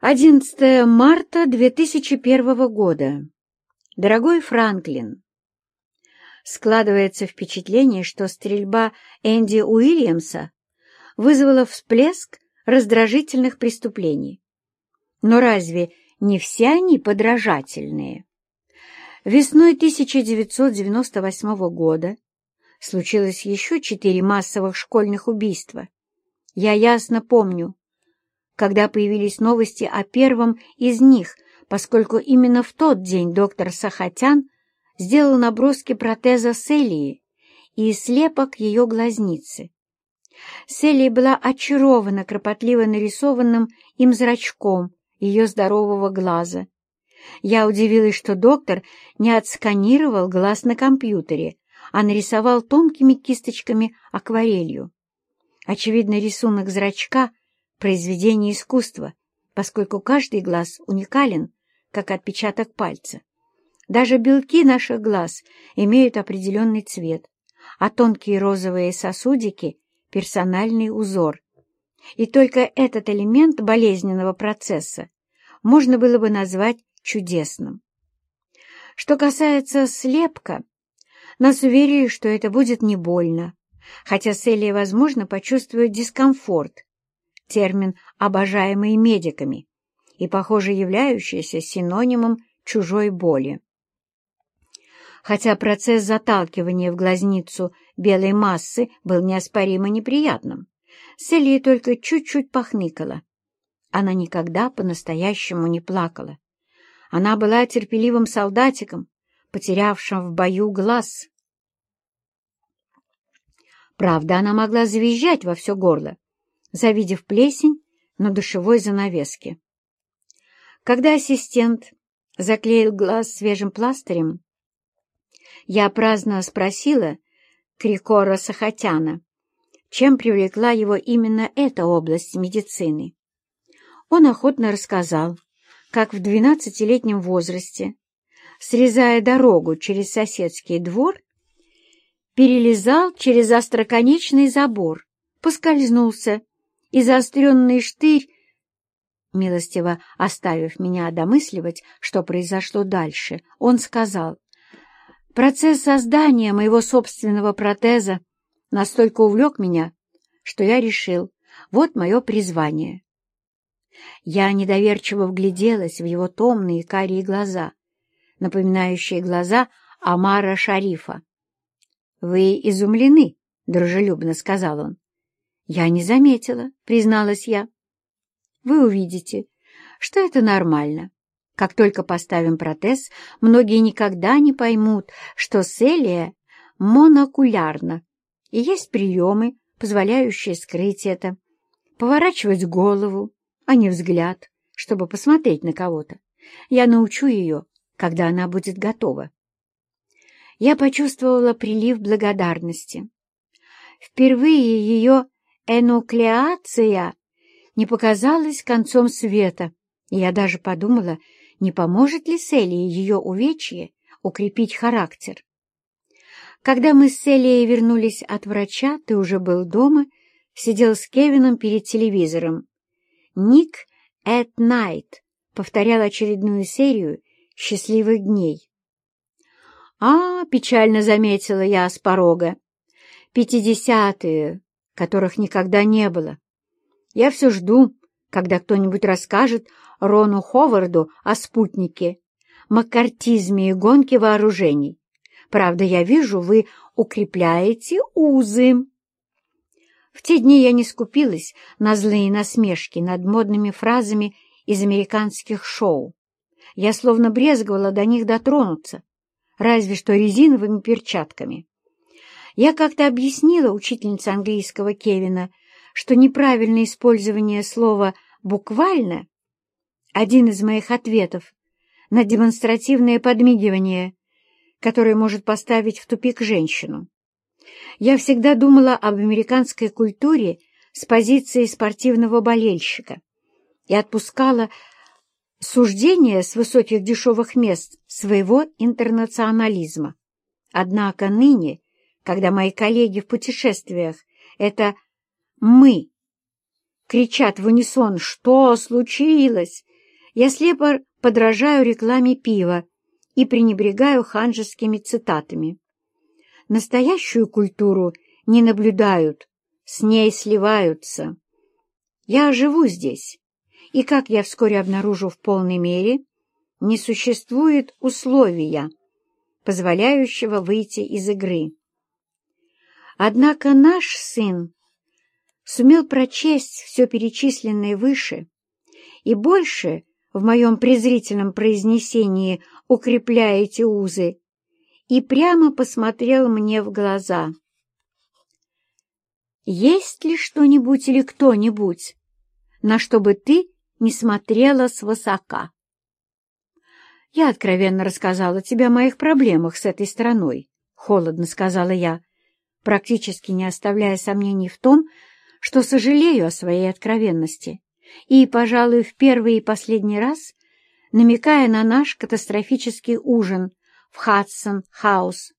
11 марта 2001 года. Дорогой Франклин, складывается впечатление, что стрельба Энди Уильямса вызвала всплеск раздражительных преступлений. Но разве не все они подражательные? Весной 1998 года случилось еще четыре массовых школьных убийства. Я ясно помню, когда появились новости о первом из них, поскольку именно в тот день доктор Сахатян сделал наброски протеза Селии и слепок ее глазницы. Селия была очарована кропотливо нарисованным им зрачком ее здорового глаза. Я удивилась, что доктор не отсканировал глаз на компьютере, а нарисовал тонкими кисточками акварелью. Очевидно, рисунок зрачка произведение искусства, поскольку каждый глаз уникален, как отпечаток пальца. Даже белки наших глаз имеют определенный цвет, а тонкие розовые сосудики — персональный узор. И только этот элемент болезненного процесса можно было бы назвать чудесным. Что касается слепка, нас уверили, что это будет не больно, хотя Селия, возможно, почувствует дискомфорт, термин, обожаемый медиками, и, похоже, являющийся синонимом чужой боли. Хотя процесс заталкивания в глазницу белой массы был неоспоримо неприятным, Селия только чуть-чуть похныкала. Она никогда по-настоящему не плакала. Она была терпеливым солдатиком, потерявшим в бою глаз. Правда, она могла завизжать во все горло, завидев плесень на душевой занавеске. Когда ассистент заклеил глаз свежим пластырем, я праздно спросила Крикора Сахатяна, чем привлекла его именно эта область медицины. Он охотно рассказал, как в двенадцатилетнем возрасте, срезая дорогу через соседский двор, перелезал через остроконечный забор, поскользнулся и заостренный штырь, милостиво оставив меня домысливать, что произошло дальше, он сказал, «Процесс создания моего собственного протеза настолько увлек меня, что я решил, вот мое призвание». Я недоверчиво вгляделась в его томные карие глаза, напоминающие глаза Амара Шарифа. «Вы изумлены», — дружелюбно сказал он. «Я не заметила», — призналась я. «Вы увидите, что это нормально. Как только поставим протез, многие никогда не поймут, что селия монокулярна, и есть приемы, позволяющие скрыть это. Поворачивать голову, а не взгляд, чтобы посмотреть на кого-то. Я научу ее, когда она будет готова». Я почувствовала прилив благодарности. Впервые ее энуклеация не показалась концом света, я даже подумала, не поможет ли Селии ее увечье укрепить характер. Когда мы с Селией вернулись от врача, ты уже был дома, сидел с Кевином перед телевизором. «Ник at Night» повторял очередную серию «Счастливых дней». «А, — печально заметила я с порога, — пятидесятые, которых никогда не было. Я все жду, когда кто-нибудь расскажет Рону Ховарду о спутнике, маккартизме и гонке вооружений. Правда, я вижу, вы укрепляете узы. В те дни я не скупилась на злые насмешки над модными фразами из американских шоу. Я словно брезговала до них дотронуться, разве что резиновыми перчатками. Я как-то объяснила учительнице английского Кевина, что неправильное использование слова «буквально» — один из моих ответов на демонстративное подмигивание, которое может поставить в тупик женщину. Я всегда думала об американской культуре с позиции спортивного болельщика и отпускала суждения с высоких дешевых мест своего интернационализма. Однако ныне когда мои коллеги в путешествиях — это «мы» кричат в унисон «Что случилось?», Я слепо подражаю рекламе пива и пренебрегаю ханжескими цитатами. Настоящую культуру не наблюдают, с ней сливаются. Я живу здесь, и, как я вскоре обнаружу в полной мере, не существует условия, позволяющего выйти из игры. Однако наш сын сумел прочесть все перечисленное выше и больше в моем презрительном произнесении укрепляя эти узы, и прямо посмотрел мне в глаза. «Есть ли что-нибудь или кто-нибудь, на что бы ты не смотрела свысока?» «Я откровенно рассказала тебе о моих проблемах с этой страной», — холодно сказала я, практически не оставляя сомнений в том, что сожалею о своей откровенности и, пожалуй, в первый и последний раз намекая на наш катастрофический ужин в Хадсон-хаус.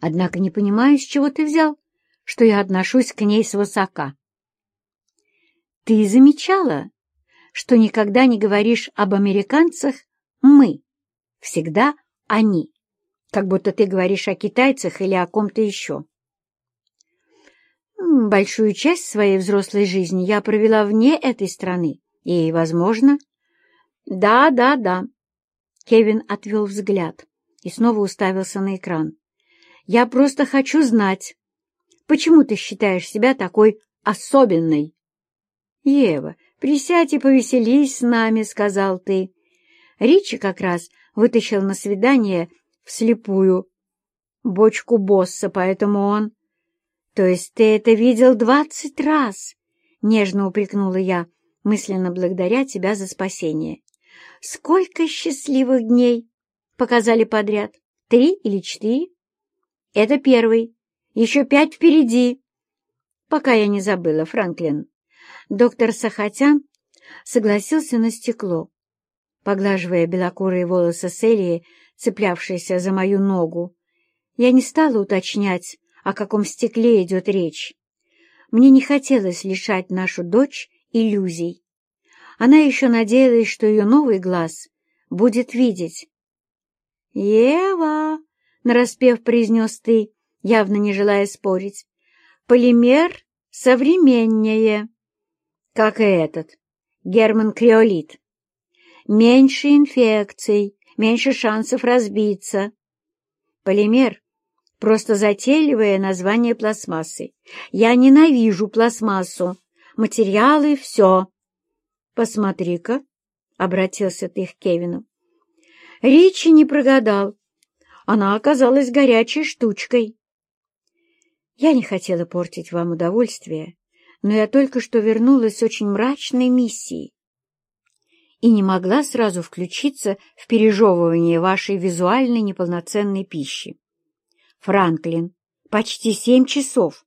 Однако не понимаю, с чего ты взял, что я отношусь к ней свысока. Ты замечала, что никогда не говоришь об американцах «мы», всегда «они», как будто ты говоришь о китайцах или о ком-то еще. Большую часть своей взрослой жизни я провела вне этой страны, и, возможно... Да, да, да. Кевин отвел взгляд и снова уставился на экран. Я просто хочу знать, почему ты считаешь себя такой особенной? Ева, присядь и повеселись с нами, сказал ты. Ричи как раз вытащил на свидание вслепую бочку босса, поэтому он... То есть ты это видел двадцать раз? Нежно упрекнула я, мысленно благодаря тебя за спасение. Сколько счастливых дней показали подряд? Три или четыре? Это первый. Еще пять впереди. Пока я не забыла, Франклин. Доктор Сахатян согласился на стекло, поглаживая белокурые волосы Селии, цеплявшиеся за мою ногу. Я не стала уточнять, о каком стекле идет речь. Мне не хотелось лишать нашу дочь иллюзий. Она еще надеялась, что ее новый глаз будет видеть. «Ева!» — нараспев произнес ты, явно не желая спорить. «Полимер современнее, как и этот, Герман Криолит. Меньше инфекций, меньше шансов разбиться. Полимер — просто затейливое название пластмассы. Я ненавижу пластмассу материалы, все. Посмотри-ка, — обратился ты к Кевину. Ричи не прогадал. Она оказалась горячей штучкой. Я не хотела портить вам удовольствие, но я только что вернулась с очень мрачной миссией и не могла сразу включиться в пережевывание вашей визуальной неполноценной пищи. Франклин, почти семь часов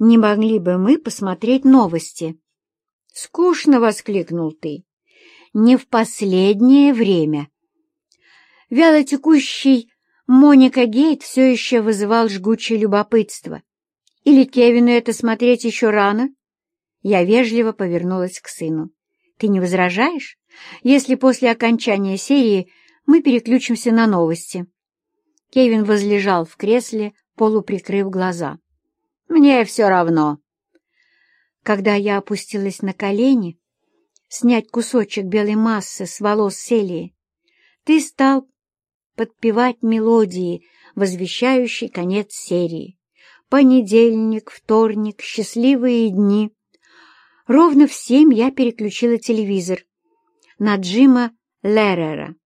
не могли бы мы посмотреть новости?» «Скучно!» — воскликнул ты. «Не в последнее время». Вялотекущий Моника Гейт все еще вызывал жгучее любопытство. Или Кевину это смотреть еще рано? Я вежливо повернулась к сыну. «Ты не возражаешь, если после окончания серии мы переключимся на новости?» Кевин возлежал в кресле, полуприкрыв глаза. Мне все равно. Когда я опустилась на колени, снять кусочек белой массы с волос Селии, ты стал подпевать мелодии, возвещающие конец серии. Понедельник, вторник, счастливые дни. Ровно в семь я переключила телевизор на Джима Леррера.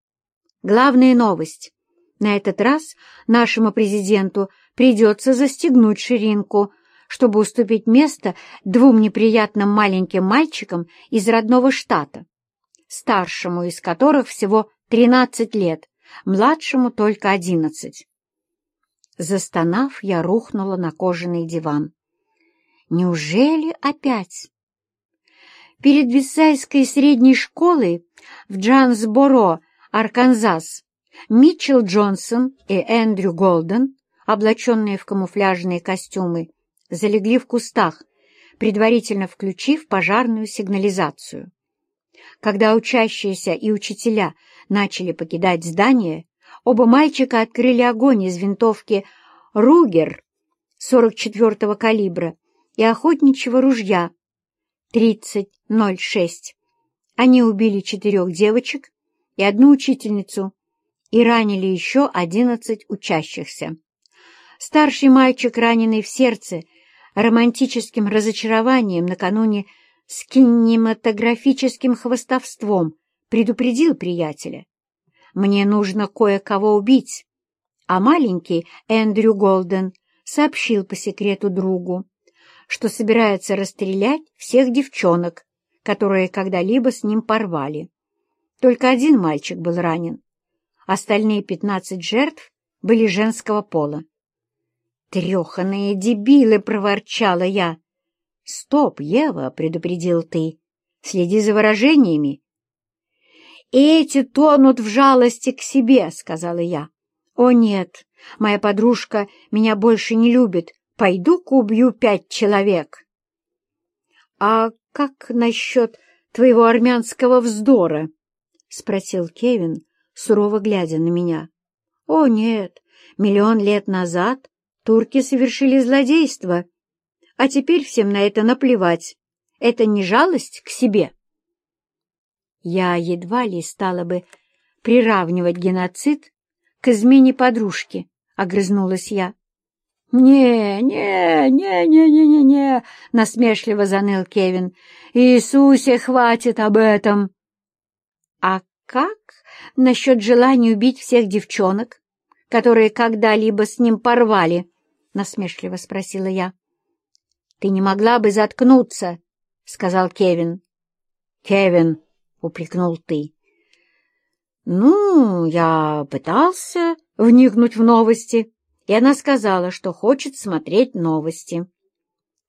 Главная новость. На этот раз нашему президенту придется застегнуть ширинку, чтобы уступить место двум неприятным маленьким мальчикам из родного штата, старшему из которых всего 13 лет, младшему только 11. Застонав, я рухнула на кожаный диван. Неужели опять? Перед Висайской средней школой в Джансборо, Арканзас, Митчелл Джонсон и Эндрю Голден облаченные в камуфляжные костюмы, залегли в кустах, предварительно включив пожарную сигнализацию. Когда учащиеся и учителя начали покидать здание, оба мальчика открыли огонь из винтовки «Ругер» 44-го калибра и охотничьего ружья 30-06. Они убили четырех девочек и одну учительницу и ранили еще одиннадцать учащихся. Старший мальчик, раненый в сердце, романтическим разочарованием накануне с кинематографическим хвостовством, предупредил приятеля. «Мне нужно кое-кого убить», а маленький Эндрю Голден сообщил по секрету другу, что собирается расстрелять всех девчонок, которые когда-либо с ним порвали. Только один мальчик был ранен. Остальные пятнадцать жертв были женского пола. «Треханые дебилы!» — проворчала я. «Стоп, Ева!» — предупредил ты. «Следи за выражениями». «Эти тонут в жалости к себе», — сказала я. «О нет, моя подружка меня больше не любит. Пойду-ка убью пять человек». «А как насчет твоего армянского вздора?» — спросил Кевин, сурово глядя на меня. «О нет, миллион лет назад турки совершили злодейство, а теперь всем на это наплевать. Это не жалость к себе?» Я едва ли стала бы приравнивать геноцид к измене подружки, — огрызнулась я. «Не, не, не, не, не, не, не!» — насмешливо заныл Кевин. «Иисусе, хватит об этом!» «А как насчет желания убить всех девчонок, которые когда-либо с ним порвали?» — насмешливо спросила я. «Ты не могла бы заткнуться?» — сказал Кевин. «Кевин!» упрекнул ты. Ну, я пытался вникнуть в новости, и она сказала, что хочет смотреть новости.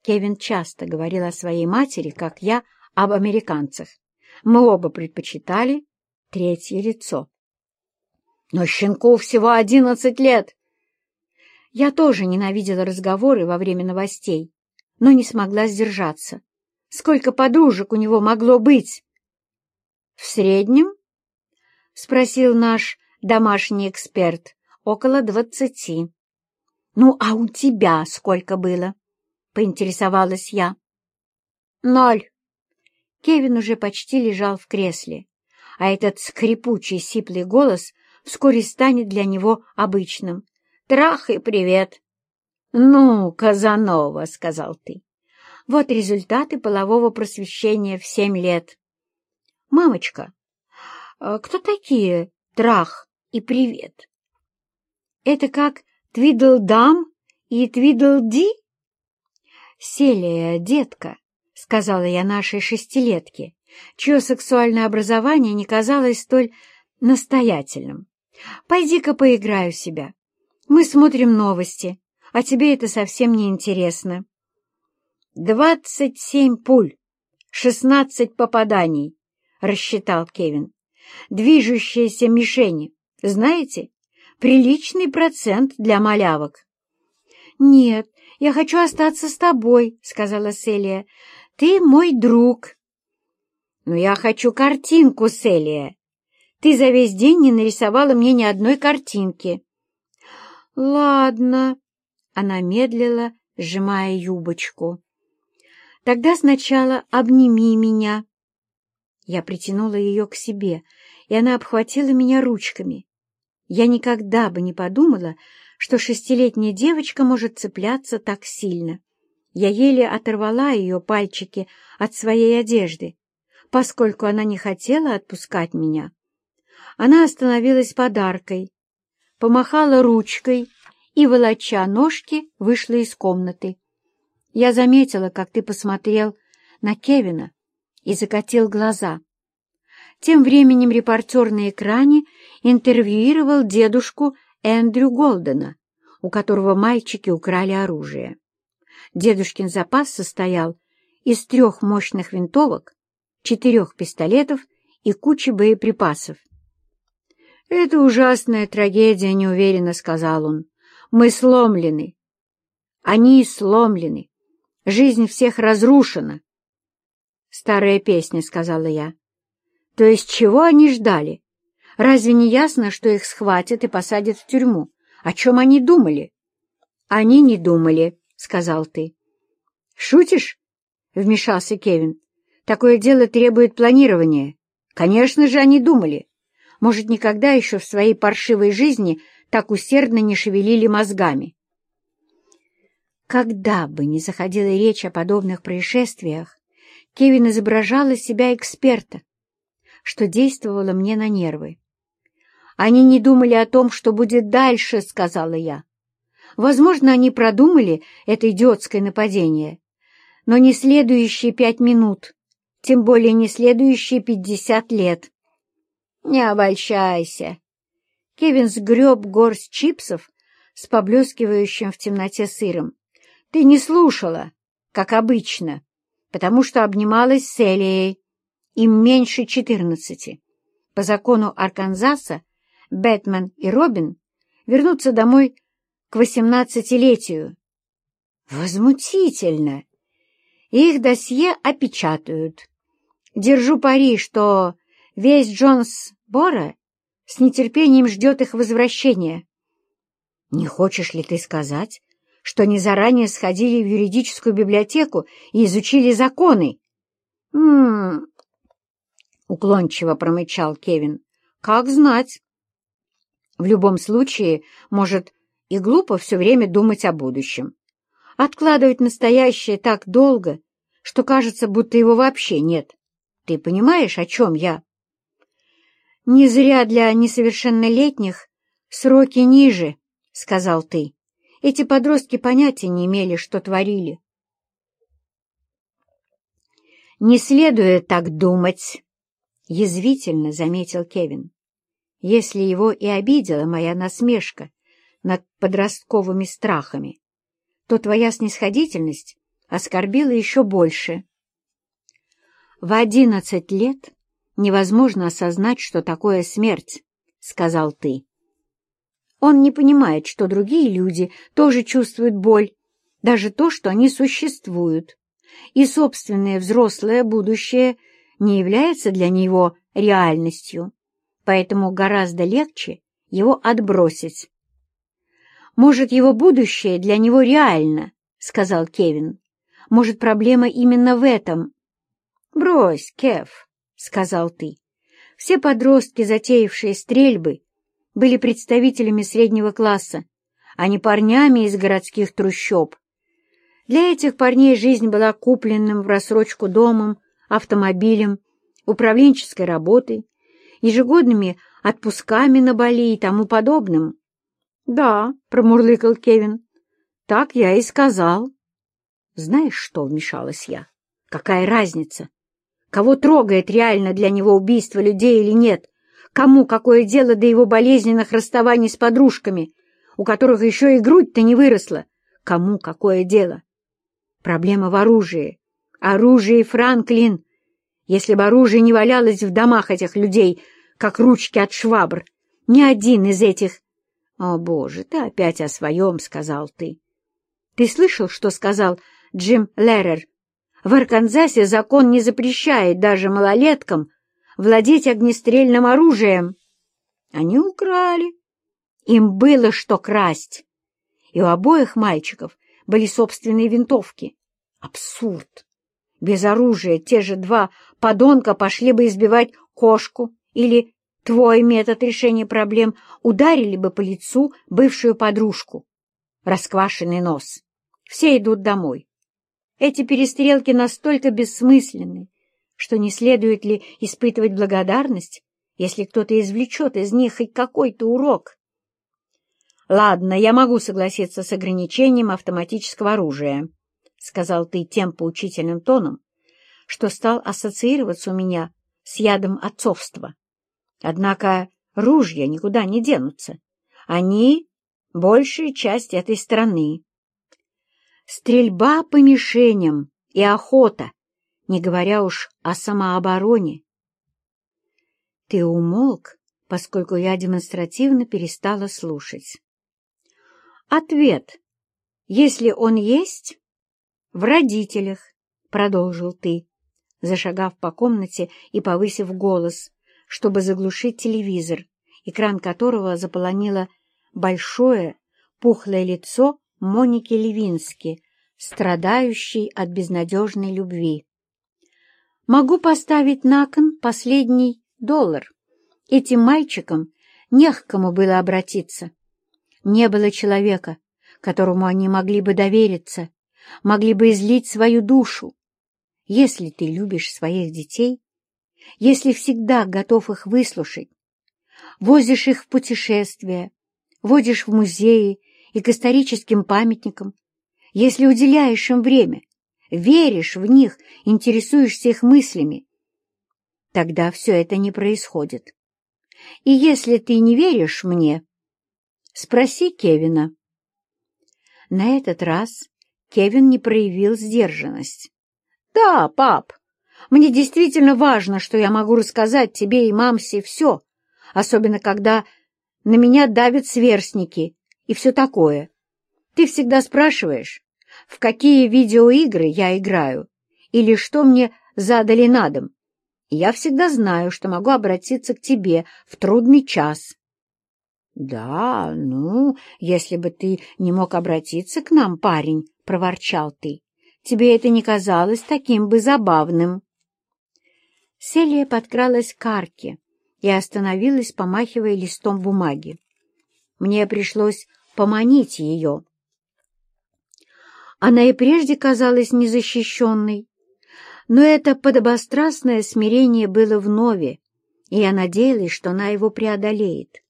Кевин часто говорил о своей матери, как я, об американцах. Мы оба предпочитали третье лицо. Но щенку всего одиннадцать лет. Я тоже ненавидела разговоры во время новостей, но не смогла сдержаться. Сколько подружек у него могло быть? — В среднем? — спросил наш домашний эксперт. — Около двадцати. — Ну, а у тебя сколько было? — поинтересовалась я. — Ноль. Кевин уже почти лежал в кресле, а этот скрипучий сиплый голос вскоре станет для него обычным. «Трах и привет!» «Ну, Казанова», — сказал ты. «Вот результаты полового просвещения в семь лет. «Мамочка, а кто такие Трах и Привет?» «Это как Твидл-дам и Твидл-ди?» «Селия, детка», — сказала я нашей шестилетке, чье сексуальное образование не казалось столь настоятельным. «Пойди-ка поиграю себя. Мы смотрим новости, а тебе это совсем не интересно». «Двадцать семь пуль, шестнадцать попаданий», рассчитал Кевин. «Движущиеся мишени, знаете, приличный процент для малявок». «Нет, я хочу остаться с тобой», — сказала Селия. «Ты мой друг». «Но я хочу картинку, Селия. Ты за весь день не нарисовала мне ни одной картинки». «Ладно», — она медлила, сжимая юбочку. «Тогда сначала обними меня». Я притянула ее к себе, и она обхватила меня ручками. Я никогда бы не подумала, что шестилетняя девочка может цепляться так сильно. Я еле оторвала ее пальчики от своей одежды, поскольку она не хотела отпускать меня. Она остановилась подаркой, помахала ручкой и, волоча ножки, вышла из комнаты. Я заметила, как ты посмотрел на Кевина, и закатил глаза. Тем временем репортер на экране интервьюировал дедушку Эндрю Голдена, у которого мальчики украли оружие. Дедушкин запас состоял из трех мощных винтовок, четырех пистолетов и кучи боеприпасов. «Это ужасная трагедия», — неуверенно сказал он. «Мы сломлены. Они сломлены. Жизнь всех разрушена. «Старая песня», — сказала я. То есть чего они ждали? Разве не ясно, что их схватят и посадят в тюрьму? О чем они думали? Они не думали, — сказал ты. Шутишь? — вмешался Кевин. Такое дело требует планирования. Конечно же, они думали. Может, никогда еще в своей паршивой жизни так усердно не шевелили мозгами. Когда бы ни заходила речь о подобных происшествиях, Кевин изображал из себя эксперта, что действовало мне на нервы. «Они не думали о том, что будет дальше», — сказала я. «Возможно, они продумали это идиотское нападение, но не следующие пять минут, тем более не следующие пятьдесят лет». «Не обольщайся». Кевин сгреб горсть чипсов с поблескивающим в темноте сыром. «Ты не слушала, как обычно, потому что обнималась с Элией. Им меньше четырнадцати. По закону Арканзаса Бэтмен и Робин вернутся домой к восемнадцатилетию. Возмутительно! Их досье опечатают. Держу пари, что весь Джонс Бора с нетерпением ждет их возвращения. Не хочешь ли ты сказать, что они заранее сходили в юридическую библиотеку и изучили законы? «М -м -м, уклончиво промычал Кевин. «Как знать. В любом случае, может, и глупо все время думать о будущем. Откладывать настоящее так долго, что кажется, будто его вообще нет. Ты понимаешь, о чем я? Не зря для несовершеннолетних сроки ниже, — сказал ты. Эти подростки понятия не имели, что творили. «Не следует так думать», — язвительно заметил Кевин. Если его и обидела моя насмешка над подростковыми страхами, то твоя снисходительность оскорбила еще больше. В одиннадцать лет невозможно осознать, что такое смерть, — сказал ты. Он не понимает, что другие люди тоже чувствуют боль, даже то, что они существуют, и собственное взрослое будущее не является для него реальностью поэтому гораздо легче его отбросить. «Может, его будущее для него реально», — сказал Кевин. «Может, проблема именно в этом?» «Брось, Кев», — сказал ты. «Все подростки, затеявшие стрельбы, были представителями среднего класса, а не парнями из городских трущоб. Для этих парней жизнь была купленным в рассрочку домом, автомобилем, управленческой работой, ежегодными отпусками на Бали и тому подобным. — Да, — промурлыкал Кевин, — так я и сказал. — Знаешь что, — вмешалась я, — какая разница? Кого трогает реально для него убийство людей или нет? Кому какое дело до его болезненных расставаний с подружками, у которых еще и грудь-то не выросла? Кому какое дело? Проблема в оружии. Оружие, Франклин. Если бы оружие не валялось в домах этих людей, как ручки от швабр. Ни один из этих... — О, Боже, ты опять о своем, — сказал ты. — Ты слышал, что сказал Джим Леррер? В Арканзасе закон не запрещает даже малолеткам владеть огнестрельным оружием. Они украли. Им было что красть. И у обоих мальчиков были собственные винтовки. Абсурд! Без оружия те же два подонка пошли бы избивать кошку или твой метод решения проблем ударили бы по лицу бывшую подружку. Расквашенный нос. Все идут домой. Эти перестрелки настолько бессмысленны, что не следует ли испытывать благодарность, если кто-то извлечет из них хоть какой-то урок. «Ладно, я могу согласиться с ограничением автоматического оружия», — сказал ты тем поучительным тоном, что стал ассоциироваться у меня с ядом отцовства. Однако ружья никуда не денутся. Они — большая часть этой страны. Стрельба по мишеням и охота, не говоря уж о самообороне. Ты умолк, поскольку я демонстративно перестала слушать. Ответ, если он есть, в родителях, продолжил ты, зашагав по комнате и повысив голос, чтобы заглушить телевизор, экран которого заполонило большое, пухлое лицо Моники Левински, страдающей от безнадежной любви. «Могу поставить на кон последний доллар. Этим мальчикам не к кому было обратиться. Не было человека, которому они могли бы довериться, могли бы излить свою душу. Если ты любишь своих детей, если всегда готов их выслушать, возишь их в путешествия, водишь в музеи и к историческим памятникам, если уделяешь им время, веришь в них, интересуешься их мыслями, тогда все это не происходит. И если ты не веришь мне, спроси Кевина. На этот раз Кевин не проявил сдержанность. «Да, пап, мне действительно важно, что я могу рассказать тебе и мамсе все, особенно когда на меня давят сверстники и все такое. Ты всегда спрашиваешь, в какие видеоигры я играю или что мне задали на дом. я всегда знаю, что могу обратиться к тебе в трудный час. — Да, ну, если бы ты не мог обратиться к нам, парень, — проворчал ты, — тебе это не казалось таким бы забавным. Селия подкралась к арке и остановилась, помахивая листом бумаги. Мне пришлось поманить ее. Она и прежде казалась незащищенной, но это подобострастное смирение было вновь, и я надеялась, что она его преодолеет.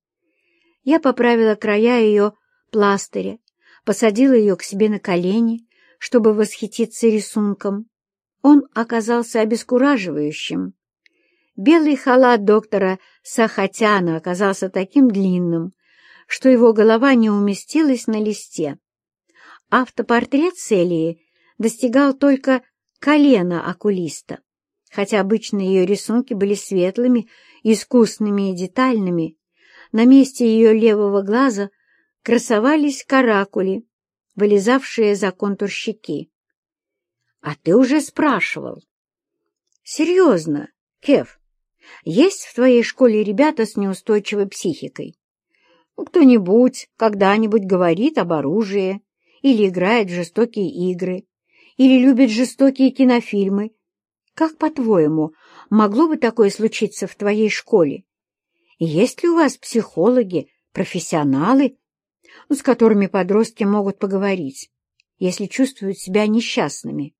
Я поправила края ее пластыря, посадила ее к себе на колени, чтобы восхититься рисунком. Он оказался обескураживающим. Белый халат доктора Сахатяна оказался таким длинным, что его голова не уместилась на листе. Автопортрет Селии достигал только колена окулиста, хотя обычно ее рисунки были светлыми, искусными и детальными. На месте ее левого глаза красовались каракули, вылезавшие за контур щеки. — А ты уже спрашивал. — Серьезно, Кев, есть в твоей школе ребята с неустойчивой психикой? Кто-нибудь когда-нибудь говорит об оружии, или играет в жестокие игры, или любит жестокие кинофильмы. Как, по-твоему, могло бы такое случиться в твоей школе? Есть ли у вас психологи, профессионалы, с которыми подростки могут поговорить, если чувствуют себя несчастными?